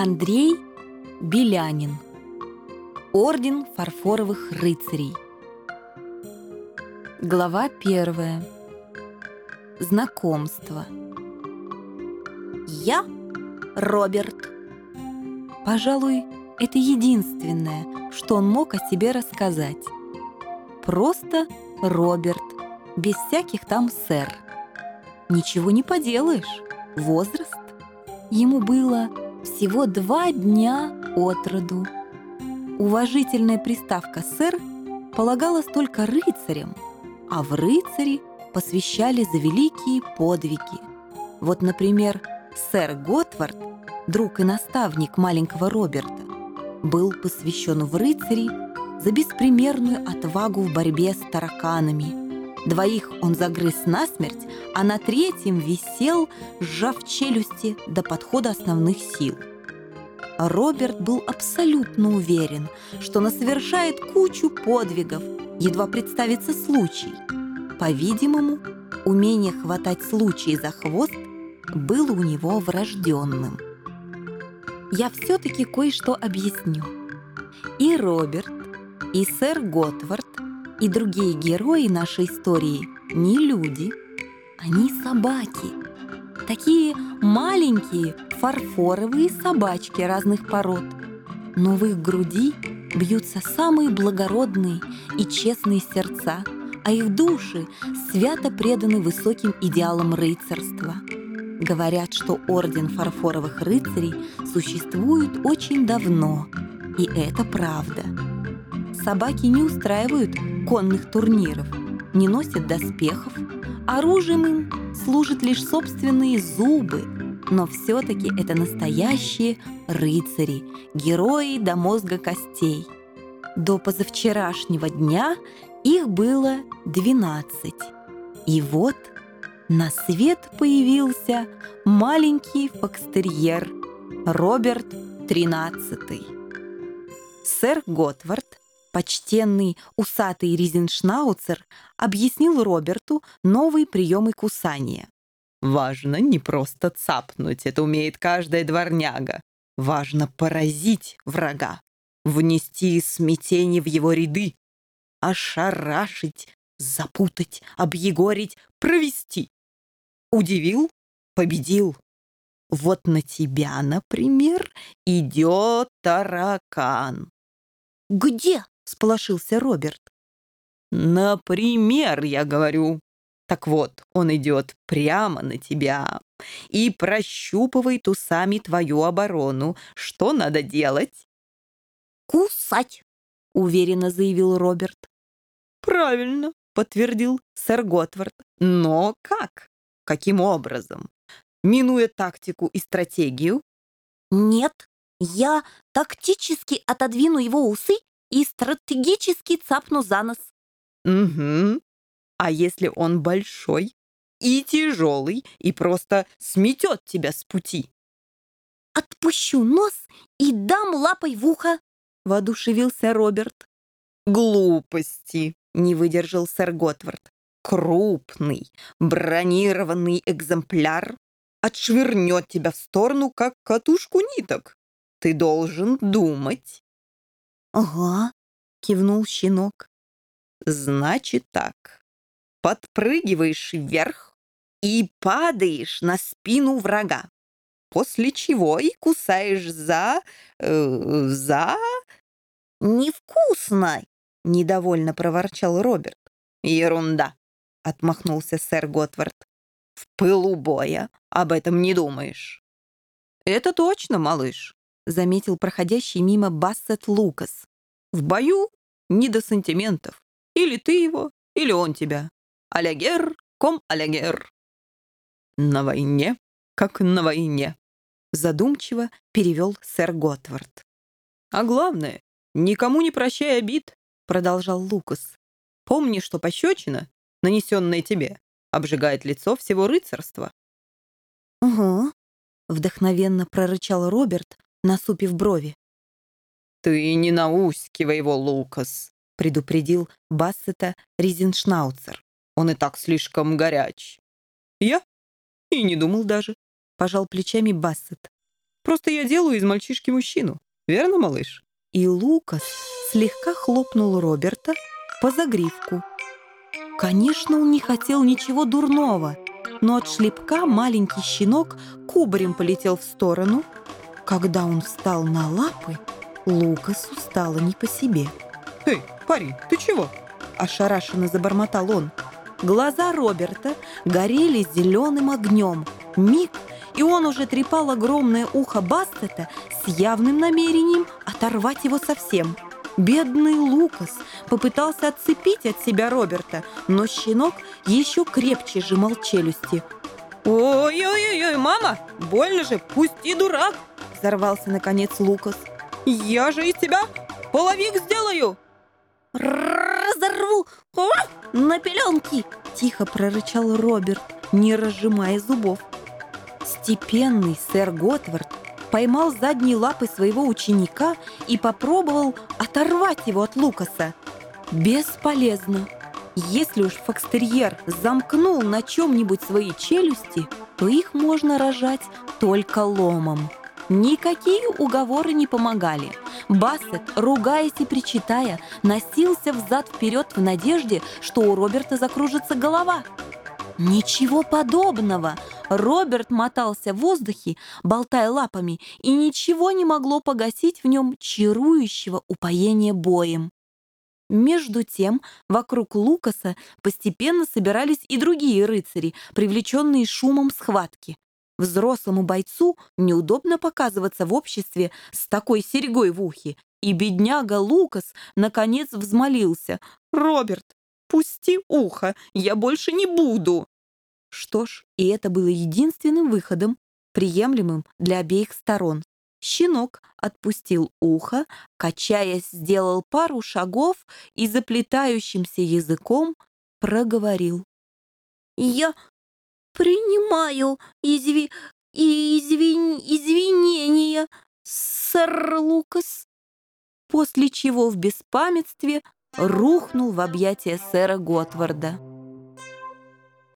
Андрей Белянин. Орден фарфоровых рыцарей. Глава первая. Знакомство. Я Роберт. Пожалуй, это единственное, что он мог о себе рассказать. Просто Роберт, без всяких там сэр. Ничего не поделаешь, возраст. Ему было всего два дня от роду. Уважительная приставка «сэр» полагалась только рыцарям, а в рыцари посвящали за великие подвиги. Вот, например, сэр Готвард, друг и наставник маленького Роберта, был посвящен в рыцари за беспримерную отвагу в борьбе с тараканами – Двоих он загрыз насмерть, а на третьем висел, сжав челюсти до подхода основных сил. Роберт был абсолютно уверен, что он совершает кучу подвигов, едва представится случай. По-видимому, умение хватать случай за хвост было у него врожденным. Я все-таки кое-что объясню. И Роберт, и сэр Готвард и другие герои нашей истории не люди, они собаки. Такие маленькие фарфоровые собачки разных пород. Но в их груди бьются самые благородные и честные сердца, а их души свято преданы высоким идеалам рыцарства. Говорят, что Орден фарфоровых рыцарей существует очень давно, и это правда. Собаки не устраивают конных турниров, не носят доспехов, оружием им служат лишь собственные зубы, но все-таки это настоящие рыцари, герои до мозга костей. До позавчерашнего дня их было 12. И вот на свет появился маленький фокстерьер Роберт XIII. Сэр Готвард Почтенный усатый Ризеншнауцер объяснил Роберту новые приемы кусания. «Важно не просто цапнуть, это умеет каждая дворняга. Важно поразить врага, внести смятение в его ряды, ошарашить, запутать, объегорить, провести. Удивил — победил. Вот на тебя, например, идет таракан. «Где?» Сполошился Роберт. «Например, я говорю. Так вот, он идет прямо на тебя и прощупывает усами твою оборону. Что надо делать?» «Кусать!» — уверенно заявил Роберт. «Правильно», — подтвердил сэр Готвард. «Но как? Каким образом? Минуя тактику и стратегию?» «Нет, я тактически отодвину его усы и стратегически цапну за нос. Угу. А если он большой и тяжелый и просто сметет тебя с пути? Отпущу нос и дам лапой в ухо, воодушевился Роберт. Глупости, не выдержал сэр Готвард. Крупный, бронированный экземпляр отшвырнет тебя в сторону, как катушку ниток. Ты должен думать. «Ага», — кивнул щенок. «Значит так. Подпрыгиваешь вверх и падаешь на спину врага, после чего и кусаешь за... Э, за...» «Невкусно!» — недовольно проворчал Роберт. «Ерунда!» — отмахнулся сэр Готвард. «В пылу боя об этом не думаешь». «Это точно, малыш», — заметил проходящий мимо Бассет Лукас. В бою не до сантиментов. Или ты его, или он тебя. Алягер, ком алягер. На войне, как на войне, задумчиво перевел сэр Готвард. А главное, никому не прощай обид, продолжал Лукас. Помни, что пощечина, нанесенная тебе, обжигает лицо всего рыцарства. «Угу», — вдохновенно прорычал Роберт, насупив брови. «Ты не наускивай его, Лукас», — предупредил Бассета Ризеншнауцер. «Он и так слишком горяч». «Я? И не думал даже», — пожал плечами Бассет. Просто я делаю из мальчишки мужчину. Верно, малыш?» И Лукас слегка хлопнул Роберта по загривку. Конечно, он не хотел ничего дурного, но от шлепка маленький щенок кубарем полетел в сторону. Когда он встал на лапы, Лукасу стало не по себе. «Эй, парень, ты чего?» – ошарашенно забормотал он. Глаза Роберта горели зеленым огнем. Миг, и он уже трепал огромное ухо Бастета с явным намерением оторвать его совсем. Бедный Лукас попытался отцепить от себя Роберта, но щенок еще крепче сжимал челюсти. «Ой-ой-ой, мама, больно же, пусти, дурак!» Взорвался, наконец, Лукас. «Я же из тебя половик сделаю!» «Разорву на пеленки!» Тихо прорычал Роберт, не разжимая зубов. Степенный сэр Готвард поймал задние лапы своего ученика и попробовал оторвать его от Лукаса. Бесполезно. Если уж фокстерьер замкнул на чем-нибудь свои челюсти, то их можно рожать только ломом. Никакие уговоры не помогали. Бассет, ругаясь и причитая, носился взад-вперед в надежде, что у Роберта закружится голова. Ничего подобного! Роберт мотался в воздухе, болтая лапами, и ничего не могло погасить в нем чарующего упоения боем. Между тем, вокруг Лукаса постепенно собирались и другие рыцари, привлеченные шумом схватки. Взрослому бойцу неудобно показываться в обществе с такой серьгой в ухе, и бедняга Лукас наконец взмолился. «Роберт, пусти ухо, я больше не буду!» Что ж, и это было единственным выходом, приемлемым для обеих сторон. Щенок отпустил ухо, качаясь, сделал пару шагов и заплетающимся языком проговорил. «Я принимаю изви... извин... извинения, сэр Лукас». После чего в беспамятстве рухнул в объятия сэра Готварда.